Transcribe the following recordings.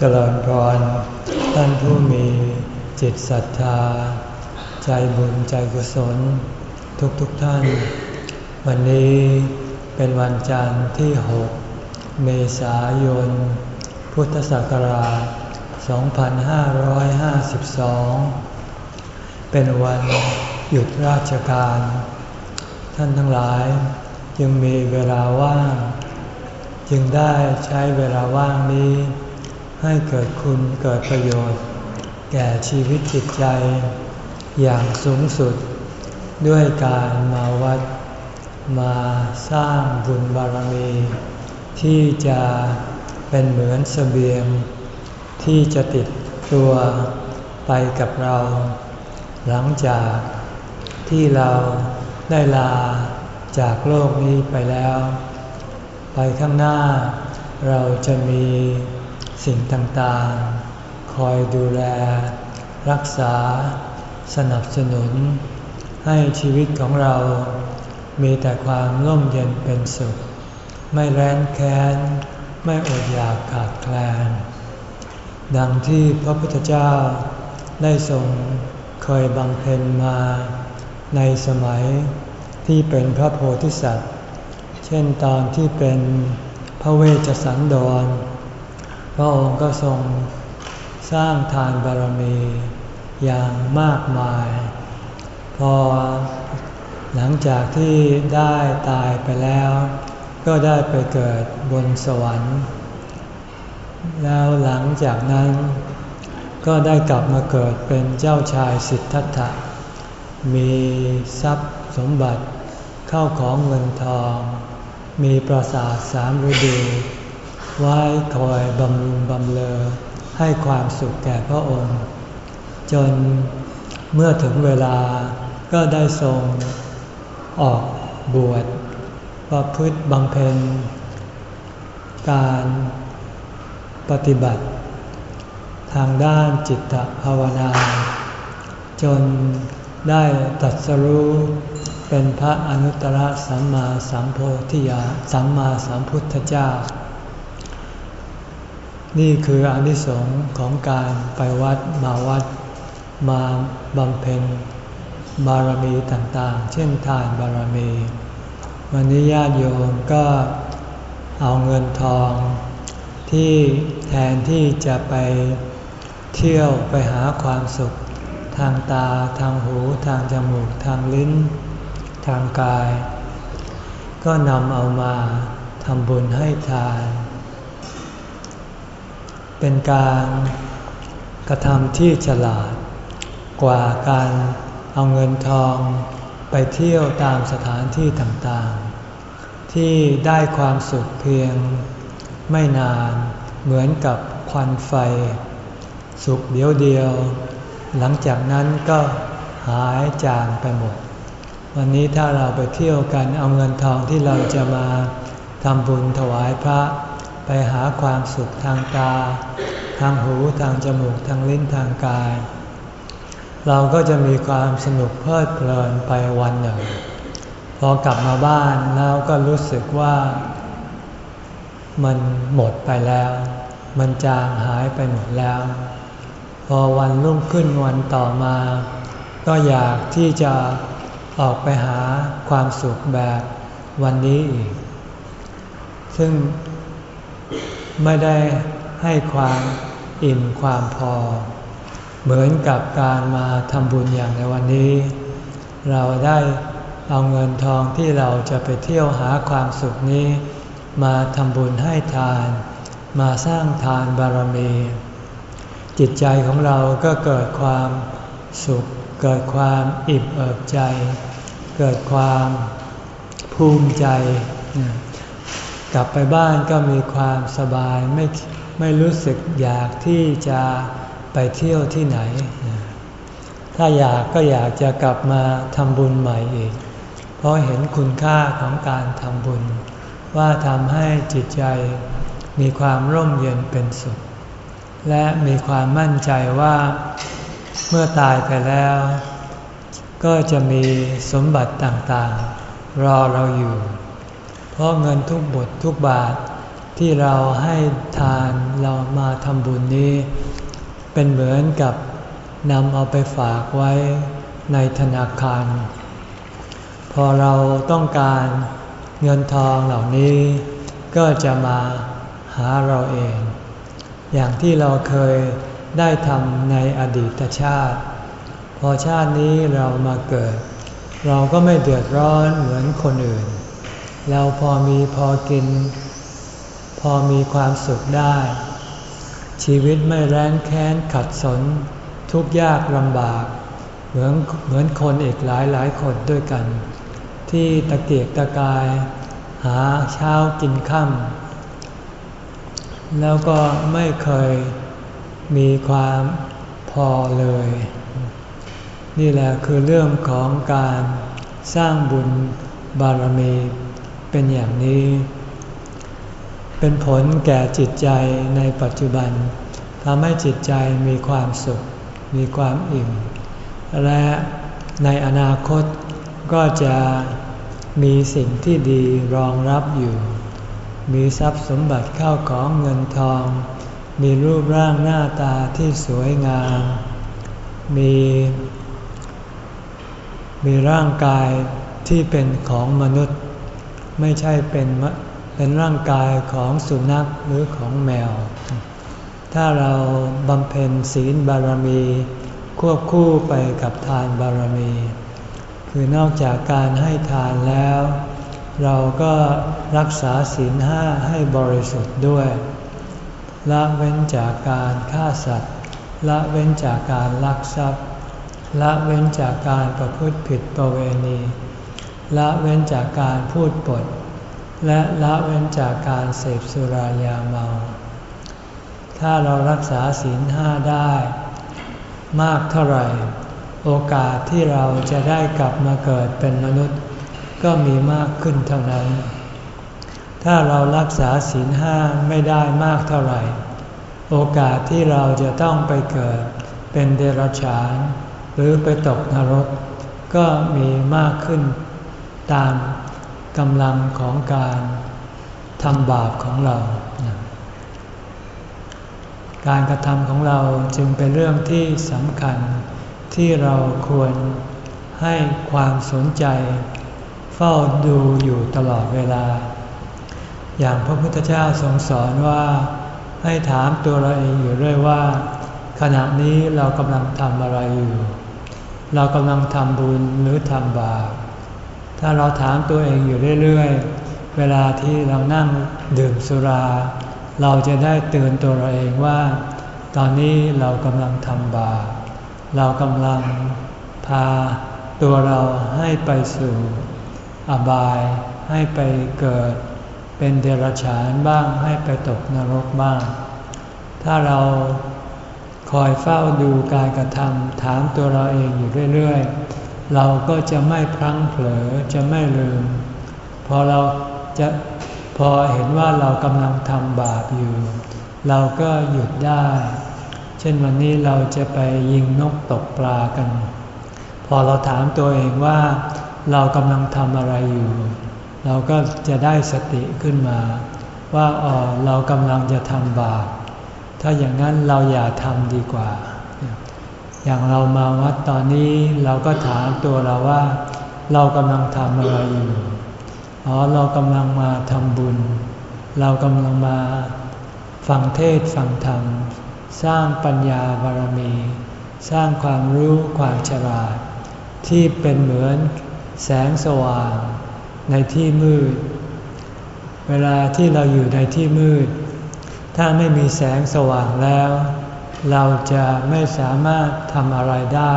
เจริญพรท่านผู้มีจิตศรัทธา ใจบุญใจกุศล ทุกทุกท่าน วันนี้เป็นวันจันทร์ที่ 6 เมษายน พุทธศักราช 2552 เป็นวันหยุดราชการ ท่านทั้งหลายจึงมีเวลาว่าง จึงได้ใช้เวลาว่างนี้ ให้เกิดคุณเกิดประโยชน์ แก่ชีวิตจิตใจ อย่างสูงสุด ด้วยการมาวัด มาสร้างบุญบารมี ที่จะเป็นเหมือนสเสบียง ที่จะติดตัวไปกับเรา หลังจากที่เราได้ลาจากโลกนี้ไปแล้ว ไปข้างหน้าเราจะมี สิ่งต่างๆ คอยดูแล รักษา สนับสนุน ให้ชีวิตของเรา มีแต่ความร่มเย็นเป็นสุข ไม่แร้นแค้น ไม่อดอยากขาดแคลน ดังที่พระพุทธเจ้าได้ทรงเคยบำเพ็ญมาในสมัยที่เป็นพระโพธิสัตว์ เช่นตอนที่เป็นพระเวชสันดร พระองค์ก็ทรงสร้างทานบารมีอย่างมากมาย พอหลังจากที่ได้ตายไปแล้ว ก็ได้ไปเกิดบนสวรรค์ แล้วหลังจากนั้น ก็ได้กลับมาเกิดเป็นเจ้าชายสิทธัตถะ มีทรัพย์สมบัติเข้าของเงินทอง มีปราสาทสามฤดู ไว้คอยบำรุงบำเลอให้ความสุขแก่พระองค์ จนเมื่อถึงเวลาก็ได้ทรงออกบวชประพฤติบำเพ็ญ การปฏิบัติ ทางด้านจิตภาวนา จนได้ตัดสรู้เป็นพระอนุตตรสัมมาสัมโพธิยาสัมมาสัมพุทธเจ้า นี่คืออนิสงส์ของการไปวัดมาวัด มาบำเพ็ญบารมีต่างๆ เช่นทานบารมี วันนี้ญาติโยมก็เอาเงินทอง ที่แทนที่จะไปเที่ยวไปหาความสุข ทางตาทางหูทางจมูกทางลิ้น ทางกาย ก็นำเอามาทำบุญให้ทาน เป็นการกระทำที่ฉลาด กว่าการเอาเงินทองไปเที่ยวตามสถานที่ต่างๆ ที่ได้ความสุขเพียงไม่นานเหมือนกับควันไฟ สุขเดียวเดียว หลังจากนั้นก็หายจางไปหมด วันนี้ถ้าเราไปเที่ยวกันเอาเงินทองที่เราจะมาทำบุญถวายพระ ไปหาความสุขทางตา ทางหูทางจมูกทางลิ้นทางกาย เราก็จะมีความสนุกเพลิดเพลินไปวันหนึ่ง พอกลับมาบ้านแล้วก็รู้สึกว่ามันหมดไปแล้ว มันจางหายไปหมดแล้ว พอวันรุ่งขึ้นวันต่อมา ก็อยากที่จะออกไปหาความสุขแบบวันนี้อีก ซึ่ง ไม่ได้ให้ความอิ่มความพอ เหมือนกับการมาทำบุญอย่างในวันนี้ เราได้เอาเงินทองที่เราจะไปเที่ยวหาความสุขนี้ มาทำบุญให้ทาน มาสร้างทานบารมี จิตใจของเราก็เกิดความสุข เกิดความอิ่มเอิบใจ เกิดความภูมิใจ กลับไปบ้านก็มีความสบายไม่ไม่รู้สึกอยากที่จะไปเที่ยวที่ไหน ถ้าอยากก็อยากจะกลับมาทำบุญใหม่อีก เพราะเห็นคุณค่าของการทำบุญ ว่าทำให้จิตใจมีความร่มเย็นเป็นสุข และมีความมั่นใจว่าเมื่อตายไปแล้ว ก็จะมีสมบัติต่างๆ รอเราอยู่ เพราะเงินทุกบททุกบาทที่เราให้ทานเรามาทำบุญนี้ เป็นเหมือนกับนำเอาไปฝากไว้ในธนาคาร พอเราต้องการเงินทองเหล่านี้ ก็จะมาหาเราเอง อย่างที่เราเคยได้ทำในอดีตชาติ พอชาตินี้เรามาเกิด เราก็ไม่เดือดร้อนเหมือนคนอื่น เราพอมีพอกิน พอมีความสุขได้ ชีวิตไม่แร้นแค้นขัดสน ทุกยากลำบาก เหมือนเหมือนคนอีกหลายหลายคนด้วยกัน ที่ตะเกียกตะกาย หาเช้ากินค่ำแล้วก็ไม่เคยมีความพอเลย นี่แหละคือเรื่องของการสร้างบุญบารมี เป็นอย่างนี้ เป็นผลแก่จิตใจในปัจจุบันทำให้จิตใจมีความสุข มีความอิ่ม และในอนาคตก็จะมีสิ่งที่ดีรองรับอยู่ มีทรัพย์สมบัติเข้าของเงินทอง มีรูปร่างหน้าตาที่สวยงาม มี มีร่างกายที่เป็นของมนุษย์ ไม่ใช่เป็นเป็นร่างกายของสุนัขหรือของแมว ถ้าเราบำเพ็ญศีลบารมี ควบคู่ไปกับทานบารมี คือนอกจากการให้ทานแล้ว เราก็รักษาศีลห้าให้บริสุทธิ์ด้วยละเว้นจากการฆ่าสัตว์ ละเว้นจากการลักทรัพย์ ละเว้นจากการประพฤติผิดประเวณี ละเว้นจากการพูดปด และละเว้นจากการเสพสุรายาเมา ถ้าเรารักษาศีลห้าได้ มากเท่าไหร่ โอกาสที่เราจะได้กลับมาเกิดเป็นมนุษย์ ก็มีมากขึ้นเท่านั้น ถ้าเรารักษาศีลห้าไม่ได้มากเท่าไหร่ โอกาสที่เราจะต้องไปเกิดเป็นเดรัจฉาน หรือไปตกนรก ก็มีมากขึ้น ตามกำลังของการทำบาปของเรา การกระทำของเราจึงเป็นเรื่องที่สำคัญที่เราควรให้ความสนใจ เฝ้าดูอยู่ตลอดเวลา อย่างพระพุทธเจ้าทรงสอนว่าให้ถามตัวเราเองอยู่เรื่อยว่า ขณะนี้เรากำลังทำอะไรอยู่ เรากำลังทำบุญหรือทำบาป ถ้าเราถามตัวเองอยู่เรื่อยๆ เวลาที่เรานั่งดื่มสุรา เราจะได้เตือนตัวเราเองว่า ตอนนี้เรากำลังทำบาปเรากำลังพาตัวเราให้ไปสู่ อบายให้ไปเกิดเป็นเดรัจฉานบ้างให้ไปตกนรกบ้าง ถ้าเราคอยเฝ้าดูการกระทำถามตัวเราเองอยู่เรื่อยๆ เราก็จะไม่พลั้งเผลอจะไม่ลืม พอเราจะพอเห็นว่าเรากำลังทำบาปอยู่ เราก็หยุดได้ เช่นวันนี้เราจะไปยิงนกตกปลากัน พอเราถามตัวเองว่าเรากำลังทำอะไรอยู่ เราก็จะได้สติขึ้นมา ว่าอ๋อเรากำลังจะทำบาปถ้าอย่างนั้นเราอย่าทำดีกว่า อย่างเรามาวัดตอนนี้เราก็ถามตัวเราว่า เรากำลังทำอะไรอยู่อ๋อเรากำลังมาทำบุญ เรากำลังมาฟังเทศฟังธรรม สร้างปัญญาบารมี สร้างความรู้ความฉลาด ที่เป็นเหมือนแสงสว่าง ในที่มืด เวลาที่เราอยู่ในที่มืด ถ้าไม่มีแสงสว่างแล้ว เราจะไม่สามารถทำอะไรได้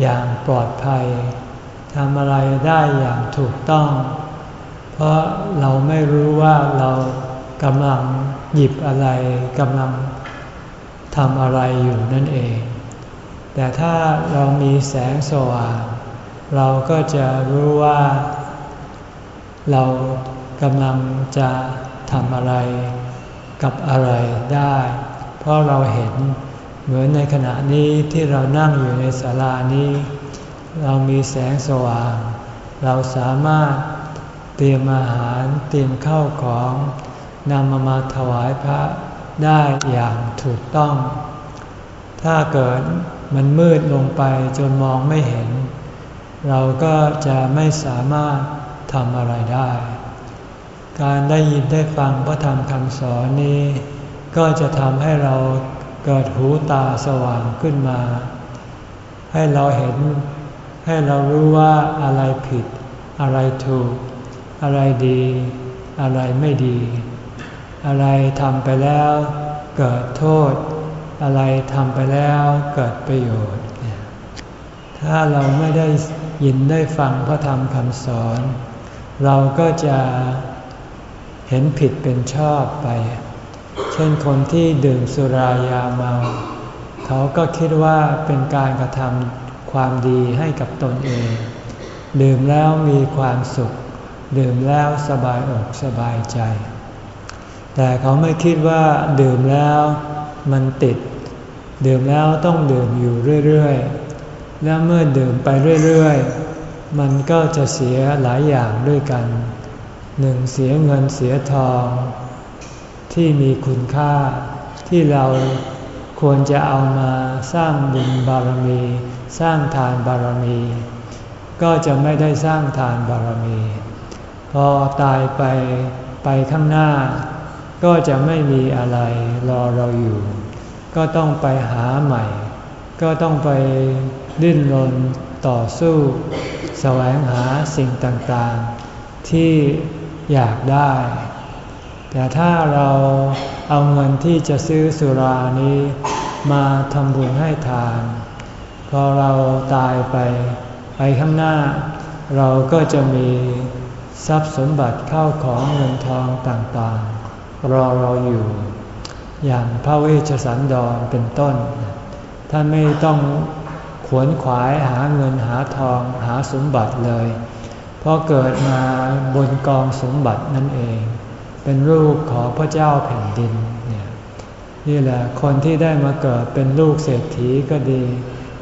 อย่างปลอดภัยทำอะไรได้อย่างถูกต้อง เพราะเราไม่รู้ว่าเรากำลังหยิบอะไรกำลังทำอะไรอยู่นั่นเอง แต่ถ้าเรามีแสงสว่าง เราก็จะรู้ว่า เรากำลังจะทำอะไรกับอะไรได้ เพราะเราเห็นเหมือนในขณะนี้ที่เรานั่งอยู่ในศาลานี้ เรามีแสงสว่าง เราสามารถเตรียมอาหารเตรียมข้าวของนำมามาถวายพระได้อย่างถูกต้อง ถ้าเกิดมันมืดลงไปจนมองไม่เห็น เราก็จะไม่สามารถทำอะไรได้ การได้ยินได้ฟังพระธรรมคำสอนนี้ ก็จะทำให้เราเกิดหูตาสว่างขึ้นมา ให้เราเห็นให้เรารู้ว่าอะไรผิด อะไรถูก อะไรดี อะไรไม่ดี อะไรทำไปแล้วเกิดโทษ อะไรทำไปแล้วเกิดประโยชน์ ถ้าเราไม่ได้ยินได้ฟังพระธรรมคำสอน เราก็จะเห็นผิดเป็นชอบไป เช่นคนที่ดื่มสุรายาเมา เขาก็คิดว่าเป็นการกระทำความดีให้กับตนเอง ดื่มแล้วมีความสุข ดื่มแล้วสบายอกสบายใจ แต่เขาไม่คิดว่าดื่มแล้วมันติด ดื่มแล้วต้องดื่มอยู่เรื่อยๆ แล้วเมื่อดื่มไปเรื่อยๆ มันก็จะเสียหลายอย่างด้วยกันหนึ่งเสียเงินเสียทอง ที่มีคุณค่า ที่เราควรจะเอามาสร้างบุญบารมี สร้างทานบารมี ก็จะไม่ได้สร้างทานบารมี พอตายไปไปข้างหน้า ก็จะไม่มีอะไรรอเราอยู่ ก็ต้องไปหาใหม่ ก็ต้องไปดิ้นรนต่อสู้ แสวงหาสิ่งต่างๆ ที่อยากได้ แต่ถ้าเราเอาเงินที่จะซื้อสุรานี้มาทำบุญให้ทาน พอเราตายไปไปข้างหน้า เราก็จะมีทรัพย์สมบัติเข้าของเงินทองต่างๆ รอเราอยู่ อย่างพระเวชสันดรเป็นต้น ท่านไม่ต้องขวนขวายหาเงินหาทองหาสมบัติเลย เพราะเกิดมาบนกองสมบัตินั่นเอง เป็นลูกของพระเจ้าแผ่นดินเนี่ยนี่แหละคนที่ได้มาเกิดเป็นลูกเศรษฐีก็ดี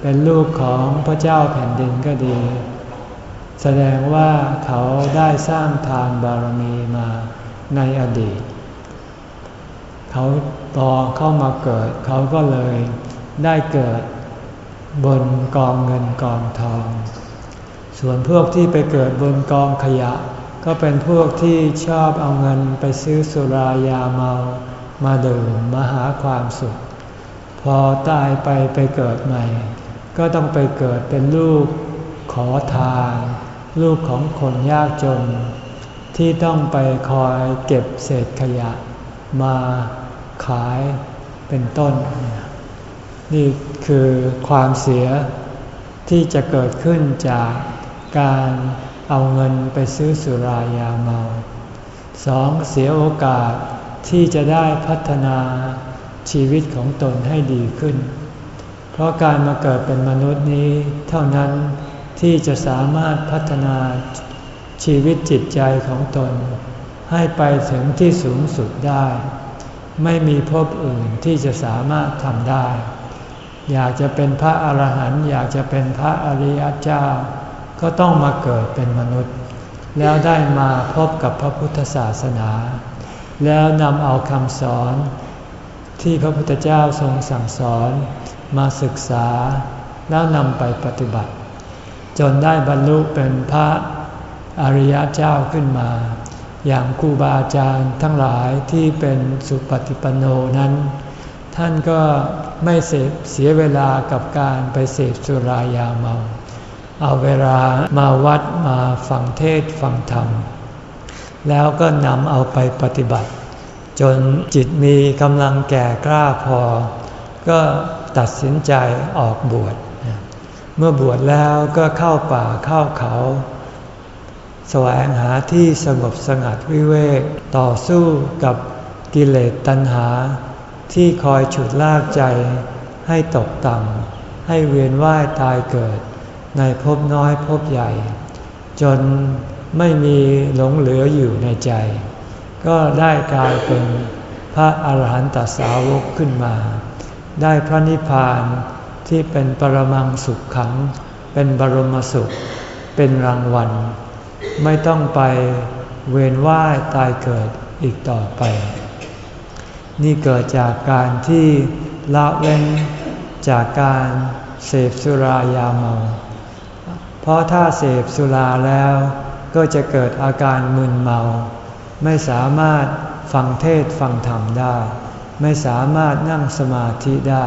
เป็นลูกของพระเจ้าแผ่นดินก็ดี แสดงว่าเขาได้สร้างทานบารมีมาในอดีต เขาต่อเข้ามาเกิด เขาก็เลยได้เกิดบนกองเงินกองทอง ส่วนพวกที่ไปเกิดบนกองขยะ ก็เป็นพวกที่ชอบเอาเงินไปซื้อสุรายาเมามาดื่มมาหาความสุข พอตายไปไปเกิดใหม่ ก็ต้องไปเกิดเป็นลูกขอทาน ลูกของคนยากจน ที่ต้องไปคอยเก็บเศษขยะมาขายเป็นต้น นี่คือความเสียที่จะเกิดขึ้นจากการ เอาเงินไปซื้อสุรายาเมาสองเสียโอกาสที่จะได้พัฒนาชีวิตของตนให้ดีขึ้น เพราะการมาเกิดเป็นมนุษย์นี้ เท่านั้นที่จะสามารถพัฒนาชีวิตจิตใจของตน ให้ไปถึงที่สูงสุดได้ ไม่มีภพอื่นที่จะสามารถทำได้ อยากจะเป็นพระอรหันต์อยากจะเป็นพระอริยเจ้า ก็ต้องมาเกิดเป็นมนุษย์ แล้วได้มาพบกับพระพุทธศาสนา แล้วนำเอาคำสอนที่พระพุทธเจ้าทรงสั่งสอนมาศึกษาแล้วนำไปปฏิบัติ จนได้บรรลุเป็นพระอริยเจ้าขึ้นมา อย่างครูบาอาจารย์ทั้งหลายที่เป็นสุปฏิปันโนนั้น ท่านก็ไม่เสเสียเวลากับการไปเสพสุรายาเมา เอาเวลามาวัดมาฟังเทศฟังธรรม แล้วก็นำเอาไปปฏิบัติ จนจิตมีกำลังแก่กล้าพอ ก็ตัดสินใจออกบวช เมื่อบวชแล้วก็เข้าป่าเข้าเขา แสวงหาที่สงบสงัดวิเวกต่อสู้กับกิเลสตัณหา ที่คอยฉุดลากใจให้ตกต่ำให้เวียนว่ายตายเกิด ในภพน้อยภพใหญ่ จนไม่มีหลงเหลืออยู่ในใจ ก็ได้กลายเป็นพระอาหารหันตสาวกขึ้นมา ได้พระนิพพานที่เป็นปรมังสุขขัง เป็นบรมสุข เป็นรางวัล ไม่ต้องไปเวียนว่ายตายเกิดอีกต่อไป นี่เกิดจากการที่ละเว้นจากการเสพสุรายาเมา เพราะถ้าเสพสุราแล้วก็จะเกิดอาการมึนเมา ไม่สามารถฟังเทศฟังธรรมได้ ไม่สามารถนั่งสมาธิได้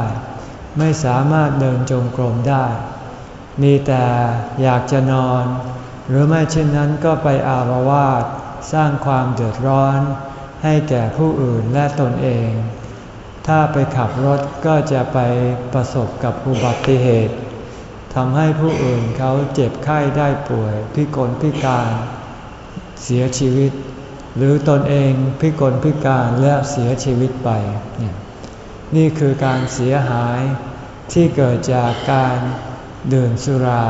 ไม่สามารถเดินจงกรมได้ มีแต่อยากจะนอน หรือไม่เช่นนั้นก็ไปอารวาสสร้างความเดือดร้อน ให้แก่ผู้อื่นและตนเอง ถ้าไปขับรถก็จะไปประสบกับอุบัติเหตุ ทำให้ผู้อื่นเขาเจ็บไข้ได้ป่วย พิกลพิการเสียชีวิต หรือตนเองพิกลพิการและเสียชีวิตไป นี่คือการเสียหายที่เกิดจากการดื่มสุรา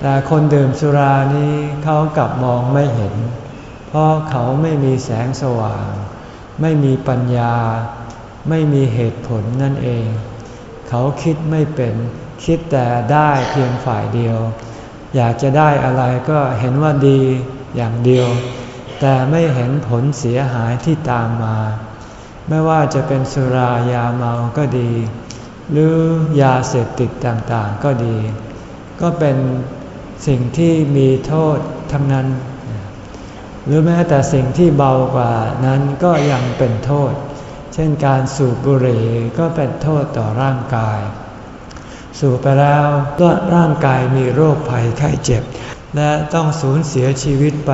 แต่คนดื่มสุรานี้เขากลับมองไม่เห็น เพราะเขาไม่มีแสงสว่าง ไม่มีปัญญา ไม่มีเหตุผลนั่นเอง เขาคิดไม่เป็น คิดแต่ได้เพียงฝ่ายเดียว อยากจะได้อะไรก็เห็นว่าดีอย่างเดียว แต่ไม่เห็นผลเสียหายที่ตามมา ไม่ว่าจะเป็นสุรายาเมาก็ดี หรือยาเสพติดต่างๆก็ดี ก็เป็นสิ่งที่มีโทษทั้งนั้น หรือแม้แต่สิ่งที่เบากว่านั้นก็ยังเป็นโทษ เช่นการสูบบุหรี่ก็เป็นโทษต่อร่างกาย สูบไปแล้วก็ร่างกายมีโรคภัยไข้เจ็บ และต้องสูญเสียชีวิตไป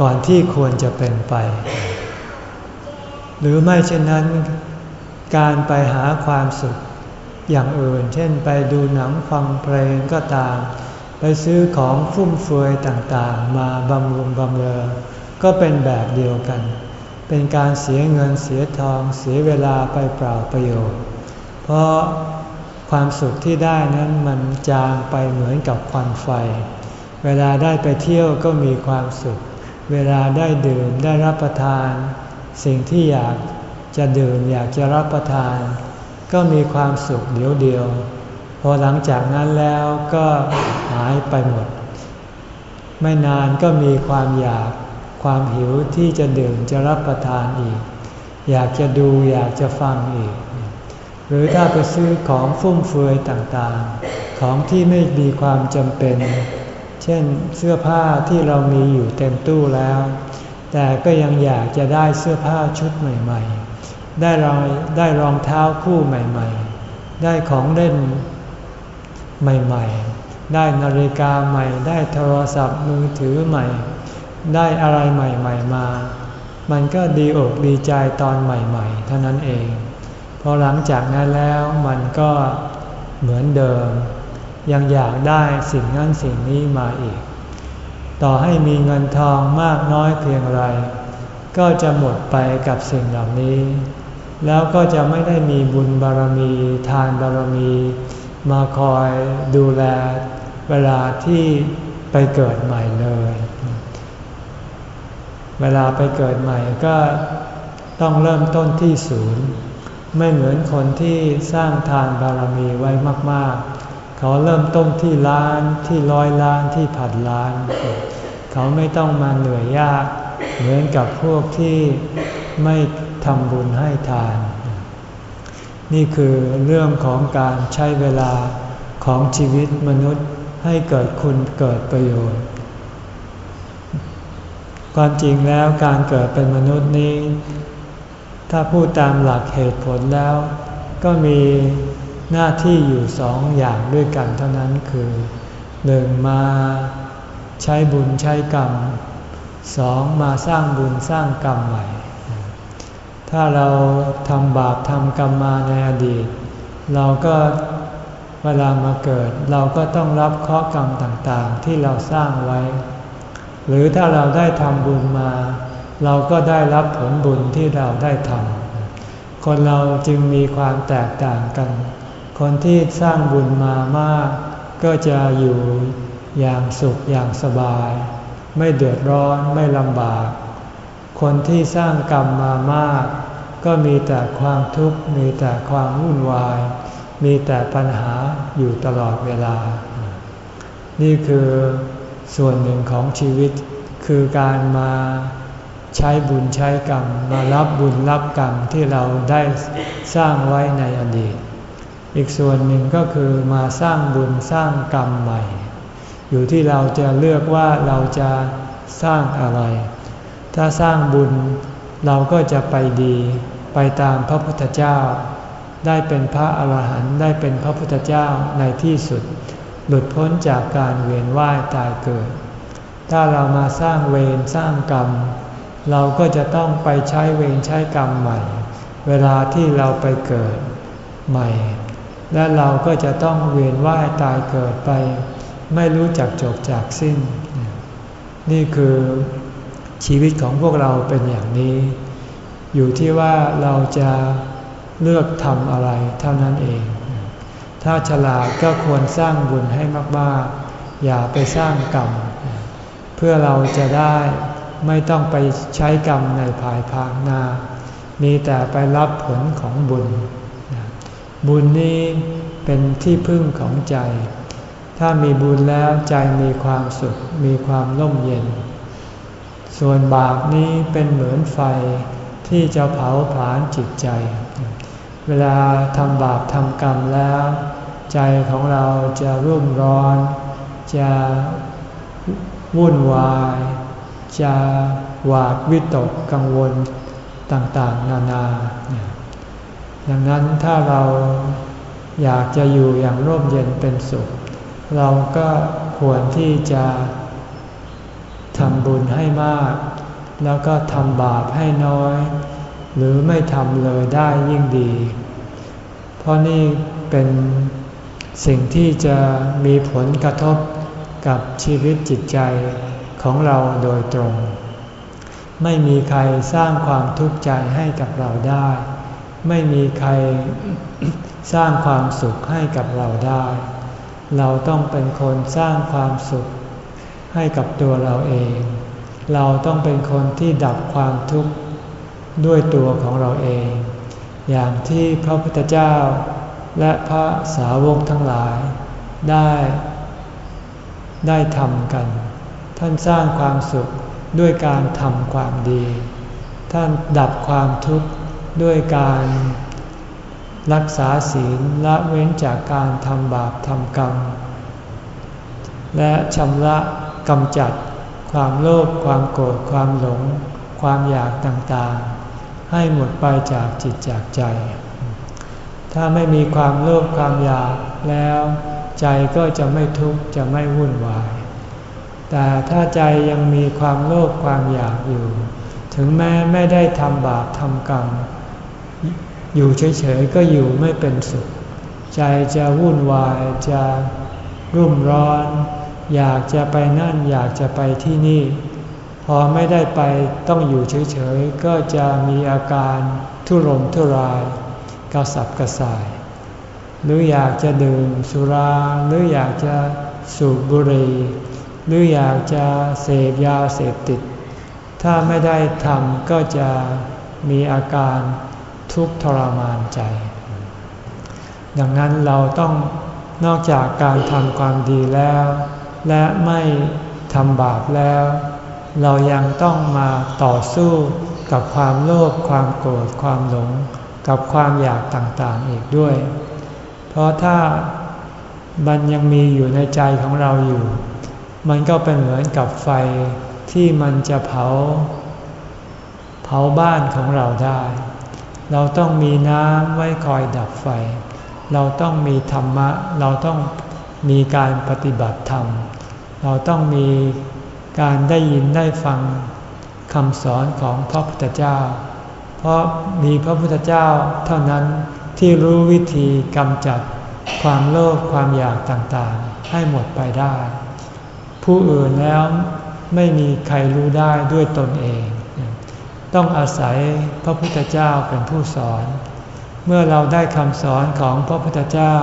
ก่อนที่ควรจะเป็นไป หรือไม่เช่นนั้น การไปหาความสุขอย่างอื่น เช่นไปดูหนังฟังเพลงก็ตาม ไปซื้อของฟุ่มเฟือยต่างๆ มาบำรุงบำเรอ ก็เป็นแบบเดียวกัน เป็นการเสียเงินเสียทองเสียเวลาไปเปล่าประโยชน์ เพราะ ความสุขที่ได้นั้นมันจางไปเหมือนกับควันไฟ เวลาได้ไปเที่ยวก็มีความสุข เวลาได้ดื่มได้รับประทาน สิ่งที่อยากจะดื่มอยากจะรับประทาน ก็มีความสุขเดียวเดียว พอหลังจากนั้นแล้วก็หายไปหมด ไม่นานก็มีความอยากความหิวที่จะดื่มจะรับประทานอีก อยากจะดูอยากจะฟังอีก หรือถ้าไปซื้อของฟุ่มเฟือยต่างๆ ของที่ไม่มีความจำเป็น เช่นเสื้อผ้าที่เรามีอยู่เต็มตู้แล้ว แต่ก็ยังอยากจะได้เสื้อผ้าชุดใหม่ ๆ ได้รอยได้รองเท้าคู่ใหม่ๆ ได้ของเล่นใหม่ๆ ได้นาฬิกาใหม่ ได้โทรศัพท์มือถือใหม่ ได้อะไรใหม่ๆมา มันก็ดีอกดีใจตอนใหม่ๆ เท่านั้นเอง พอหลังจากนั้นแล้วมันก็เหมือนเดิม ยังอยากได้สิ่งนั้นสิ่งนี้มาอีก ต่อให้มีเงินทองมากน้อยเพียงไร ก็จะหมดไปกับสิ่งเหล่านี้ แล้วก็จะไม่ได้มีบุญบารมี ทานบารมี มาคอยดูแลเวลาที่ไปเกิดใหม่เลย เวลาไปเกิดใหม่ก็ต้องเริ่มต้นที่ศูนย์ ไม่เหมือนคนที่สร้างทานบารมีไว้มาก ๆ เขาเริ่มต้นที่ล้านที่ร้อยล้านที่พันล้าน เขาไม่ต้องมาเหนื่อยยาก เหมือนกับพวกที่ไม่ทำบุญให้ทาน นี่คือเรื่องของการใช้เวลาของชีวิตมนุษย์ให้เกิดคุณเกิดประโยชน์ ความจริงแล้วการเกิดเป็นมนุษย์นี้ ถ้าพูดตามหลักเหตุผลแล้ว ก็มีหน้าที่อยู่สองอย่างด้วยกันเท่านั้นคือหนึ่งมาใช้บุญใช้กรรมสองมาสร้างบุญสร้างกรรมใหม่ ถ้าเราทำบาปทำกรรมมาในอดีต เราก็เวลามาเกิด เราก็ต้องรับเคราะห์กรรมต่างๆที่เราสร้างไว้ หรือถ้าเราได้ทำบุญมา เราก็ได้รับผลบุญที่เราได้ทำคนเราจึงมีความแตกต่างกัน คนที่สร้างบุญมามาก ก็จะอยู่อย่างสุขอย่างสบาย ไม่เดือดร้อนไม่ลำบาก คนที่สร้างกรรมมามาก ก็มีแต่ความทุกข์มีแต่ความวุ่นวาย มีแต่ปัญหาอยู่ตลอดเวลา นี่คือส่วนหนึ่งของชีวิตคือการมา ใช้บุญใช้กรรมมารับบุญรับกรรมที่เราได้สร้างไว้ในอดีต อีกส่วนหนึ่งก็คือมาสร้างบุญสร้างกรรมใหม่ อยู่ที่เราจะเลือกว่าเราจะสร้างอะไร ถ้าสร้างบุญเราก็จะไปดีไปตามพระพุทธเจ้า ได้เป็นพระอาหารหันต์ได้เป็นพระพุทธเจ้าในที่สุด หลุดพ้นจากการเวียนว่ายตายเกิด ถ้าเรามาสร้างเวรสร้างกรรม เราก็จะต้องไปใช้เวรใช้กรรมใหม่ เวลาที่เราไปเกิดใหม่ และเราก็จะต้องเวียนว่ายตายเกิดไป ไม่รู้จักจบจากสิ้น นี่คือชีวิตของพวกเราเป็นอย่างนี้ อยู่ที่ว่าเราจะเลือกทำอะไรเท่านั้นเอง ถ้าฉลาดก็ควรสร้างบุญให้มากๆ อย่าไปสร้างกรรม เพื่อเราจะได้ ไม่ต้องไปใช้กรรมในภายภาคหน้า มีแต่ไปรับผลของบุญ บุญนี้เป็นที่พึ่งของใจ ถ้ามีบุญแล้วใจมีความสุข มีความร่มเย็น ส่วนบาปนี้เป็นเหมือนไฟที่จะเผาผลาญจิตใจ เวลาทำบาปทำกรรมแล้ว ใจของเราจะรุ่มร้อน จะวุ่นวาย จะหวาดวิตกกังวลต่างๆ นานา ดังนั้นถ้าเราอยากจะอยู่อย่างร่มเย็นเป็นสุข เราก็ควรที่จะทำบุญให้มาก แล้วก็ทำบาปให้น้อย หรือไม่ทำเลยได้ยิ่งดี เพราะนี่เป็นสิ่งที่จะมีผลกระทบกับชีวิตจิตใจ ของเราโดยตรง ไม่มีใครสร้างความทุกข์ใจให้กับเราได้ ไม่มีใครสร้างความสุขให้กับเราได้ เราต้องเป็นคนสร้างความสุขให้กับตัวเราเอง เราต้องเป็นคนที่ดับความทุกข์ด้วยตัวของเราเอง อย่างที่พระพุทธเจ้าและพระสาวกทั้งหลายได้ ได้ทำกัน ท่านสร้างความสุขด้วยการทำความดี ท่านดับความทุกข์ด้วยการรักษาศีลละเว้นจากการทำบาปทำกรรม และชำระกำจัดความโลภความโกรธความหลง ความอยากต่างๆ ให้หมดไปจากจิตจากใจ ถ้าไม่มีความโลภความอยากแล้ว ใจก็จะไม่ทุกข์จะไม่วุ่นวาย แต่ถ้าใจยังมีความโลภความอยากอยู่ ถึงแม้ไม่ได้ทำบาปทำกรรม อยู่เฉยๆก็อยู่ไม่เป็นสุข ใจจะวุ่นวายจะรุ่มร้อน อยากจะไปนั่นอยากจะไปที่นี่ พอไม่ได้ไปต้องอยู่เฉยๆ ก็จะมีอาการทุรนทุรายกระสับกระส่าย หรืออยากจะดื่มสุราหรืออยากจะสูบบุหรี่ หรืออยากจะเสพยาเสพติด ถ้าไม่ได้ทำก็จะมีอาการทุกข์ทรมานใจ ดังนั้นเราต้องนอกจากการทำความดีแล้ว และไม่ทำบาปแล้ว เรายังต้องมาต่อสู้กับความโลภความโกรธความหลง กับความอยากต่างๆอีกด้วย เพราะถ้ามันยังมีอยู่ในใจของเราอยู่ มันก็เป็นเหมือนกับไฟที่มันจะเผา เผาบ้านของเราได้ เราต้องมีน้ำไว้คอยดับไฟ เราต้องมีธรรมะ เราต้องมีการปฏิบัติธรรม เราต้องมีการได้ยินได้ฟังคำสอนของพระพุทธเจ้า เพราะมีพระพุทธเจ้าเท่านั้นที่รู้วิธีกำจัดความโลภความอยากต่างๆ ให้หมดไปได้ ผู้อื่นแล้วไม่มีใครรู้ได้ด้วยตนเอง ต้องอาศัยพระพุทธเจ้าเป็นผู้สอน เมื่อเราได้คำสอนของพระพุทธเจ้า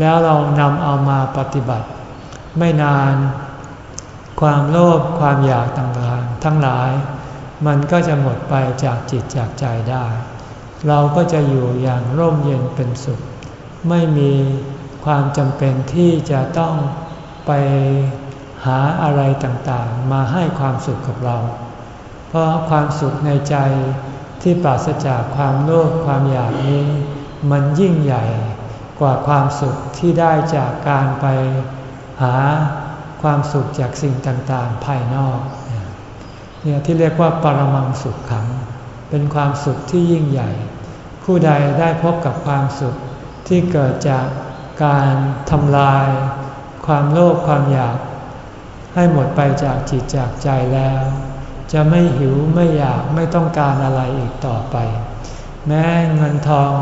แล้วเรานำเอามาปฏิบัติ ไม่นาน ความโลภความอยากต่างๆ ทั้งหลาย มันก็จะหมดไปจากจิตจากใจได้ เราก็จะอยู่อย่างร่มเย็นเป็นสุข ไม่มีความจำเป็นที่จะต้องไป หาอะไรต่างๆ มาให้ความสุขกับเรา เพราะความสุขในใจที่ปราศจากความโลภความอยากนี้ มันยิ่งใหญ่กว่าความสุขที่ได้จากการไปหาความสุขจากสิ่งต่างๆ ภายนอกเนี่ยที่เรียกว่าปรมังสุขขัง เป็นความสุขที่ยิ่งใหญ่ ผู้ใดได้พบกับความสุขที่เกิดจากการทำลาย ความโลภความอยาก ให้หมดไปจากจิตจากใจแล้ว จะไม่หิวไม่อยากไม่ต้องการอะไรอีกต่อไป แม้เงินทอง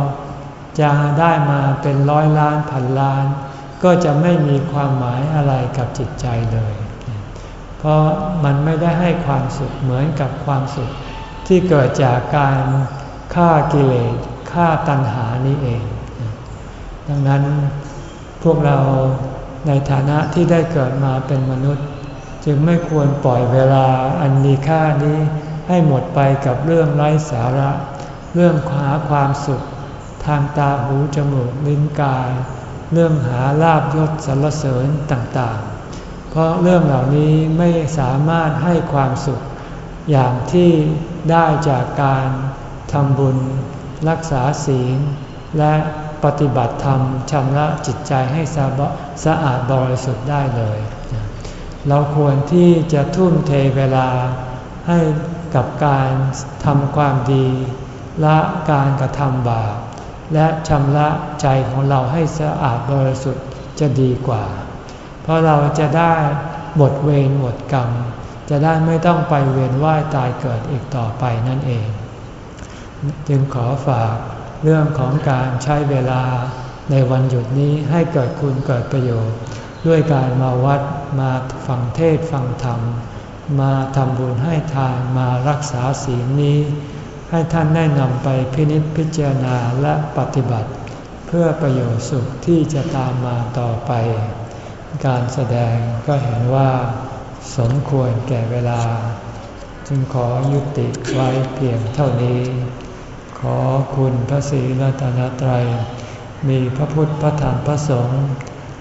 จะได้มาเป็นร้อยล้านพันล้าน ก็จะไม่มีความหมายอะไรกับจิตใจเลย เพราะมันไม่ได้ให้ความสุขเหมือนกับความสุข ที่เกิดจากการฆ่ากิเลสฆ่าตัณหานี้เอง ดังนั้นพวกเราในฐานะที่ได้เกิดมาเป็นมนุษย์ จึงไม่ควรปล่อยเวลาอันมีค่านี้ให้หมดไปกับเรื่องไร้สาระ เรื่องหาความสุข ทางตาหูจมูกลิ้นกาย เรื่องหาลาบยศสรรเสริญต่างๆ เพราะเรื่องเหล่านี้ไม่สามารถให้ความสุข อย่างที่ได้จากการทำบุญ รักษาศีล และปฏิบัติธรรมชำระจิตใจให้สะอาดบริสุทธิ์ได้เลย เราควรที่จะทุ่มเทเวลาให้กับการทำความดี ละการกระทำบาปและชำระใจของเราให้สะอาดบริสุทธิ์จะดีกว่า เพราะเราจะได้หมดเวรหมดกรรม จะได้ไม่ต้องไปเวียนว่ายตายเกิดอีกต่อไปนั่นเอง จึงขอฝากเรื่องของการใช้เวลาในวันหยุดนี้ให้เกิดคุณเกิดประโยชน์ ด้วยการมาวัดมาฟังเทศฟังธรรม มาทำบุญให้ทานมารักษาศีลนี้ ให้ท่านได้นำไปพินิจพิจารณาและปฏิบัติ เพื่อประโยชน์สุขที่จะตามมาต่อไป การแสดงก็เห็นว่า สมควรแก่เวลา จึงขอยุติไว้เพียงเท่านี้ ขอคุณพระศรีรัตนตรัย มีพระพุทธพระธรรมพระสงฆ์